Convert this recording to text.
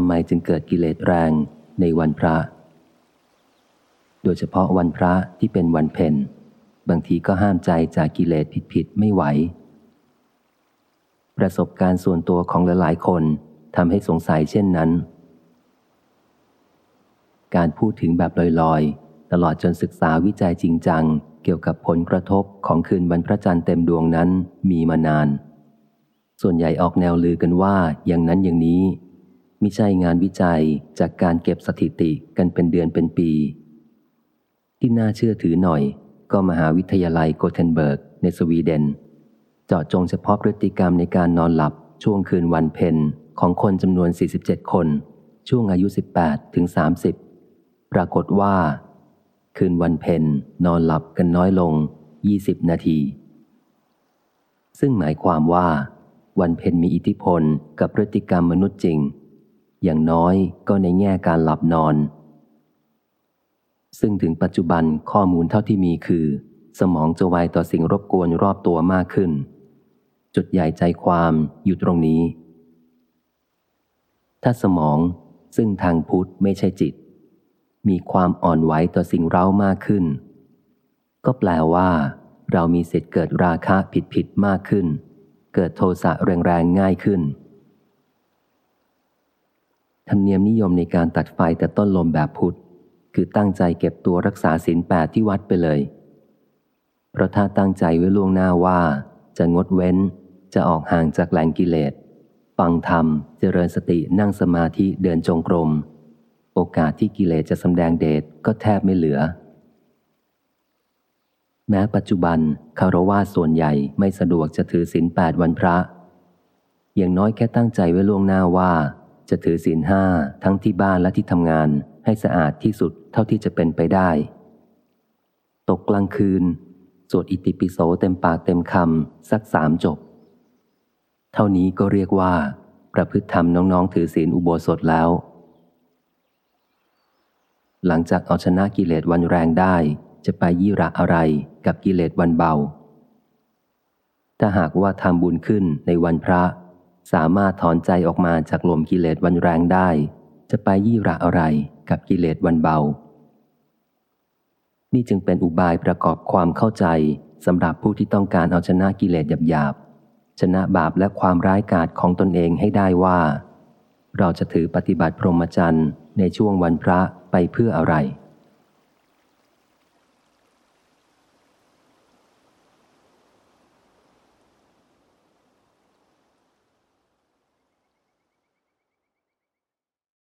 ำไมจึงเกิดกิเลสแรงในวันพระ โดยเฉพาะวันพระที่เป็นวันเพ็ญบางทีก็ห้ามใจจากกิเลสผิดๆไม่ไหว ประสบการณ์ส่วนตัวของหลายๆคนทำให้สงสัยเช่นนั้น การพูดถึงแบบลอยๆ ตลอดจนศึกษาวิจัยจริงจัง เกี่ยวกับผลกระทบของคืนวันพระจันทร์เต็มดวงนั้นมีมานาน ส่วนใหญ่ออกแนวลือกันว่าอย่างนั้นอย่างนี้ มิใช่งานวิจัยจากการเก็บสถิติกันเป็นเดือนเป็นปี ที่น่าเชื่อถือหน่อย ก็มหาวิทยาลัยโกเทนเบิร์กในสวีเดน เจาะจงเฉพาะพฤติกรรมในการนอนหลับช่วงคืนวันเพ็ญของคนจำนวน 47 คน ช่วงอายุ 18 ถึง 30 ปรากฏว่า คืนวันเพ็ญนอนหลับกันน้อยลง 20 นาที ซึ่งหมายความว่า วันเพ็ญมีอิทธิพลกับพฤติกรรมมนุษย์จริง อย่างน้อยก็ในแง่การหลับนอน ซึ่งถึงปัจจุบันข้อมูลเท่าที่มีคือ สมองจะไวต่อสิ่งรบกวนรอบตัวมากขึ้น จุดใหญ่ใจความอยู่ตรงนี้ ถ้าสมองซึ่งทางพุทธไม่ใช่จิต มีความอ่อนไหวต่อสิ่งเร้ามากขึ้น ก็แปลว่า เรามีสิทธิ์เกิดราคะผิดผิดมากขึ้น เกิดโทสะแรงๆง่ายขึ้น ธรรมเนียมนิยมในการตัดไฟแต่ต้นลมแบบพุทธ คือตั้งใจเก็บตัวรักษาศีลแปดที่วัดไปเลยเพราะถ้าตั้งใจไว้ล่วงหน้าว่า จะงดเว้น จะออกห่างจากแหล่งกิเลส ฟังธรรม เจริญสตินั่งสมาธิเดินจงกรม โอกาสที่กิเลสจะสำแดงเดชก็แทบไม่เหลือ แม้ปัจจุบันคารวาส่วนใหญ่ไม่สะดวกจะถือศีลแปดวันพระ อย่างน้อยแค่ตั้งใจไว้ล่วงหน้าว่า จะถือศีลห้าทั้งที่บ้านและที่ทำงานให้สะอาดที่สุดเท่าที่จะเป็นไปได้ ตกกลางคืน สวดอิติปิโสเต็มปากเต็มคำสักสามจบ เท่านี้ก็เรียกว่า ประพฤติธรรมน้องๆ ถือศีลอุโบสถแล้ว หลังจากเอาชนะกิเลสวันแรงได้จะไปยี่ระอะไรกับกิเลสวันเบา ถ้าหากว่าทำบุญขึ้นในวันพระ สามารถถอนใจออกมาจากลมกิเลสวันแรงได้ จะไปยี่ระอะไรกับกิเลสวันเบา นี่จึงเป็นอุบายประกอบความเข้าใจสำหรับผู้ที่ต้องการเอาชนะกิเลสหยาบๆชนะบาปและความร้ายกาจของตนเองให้ได้ว่า เราจะถือปฏิบัติพรหมจรรย์ในช่วงวันพระไปเพื่ออะไร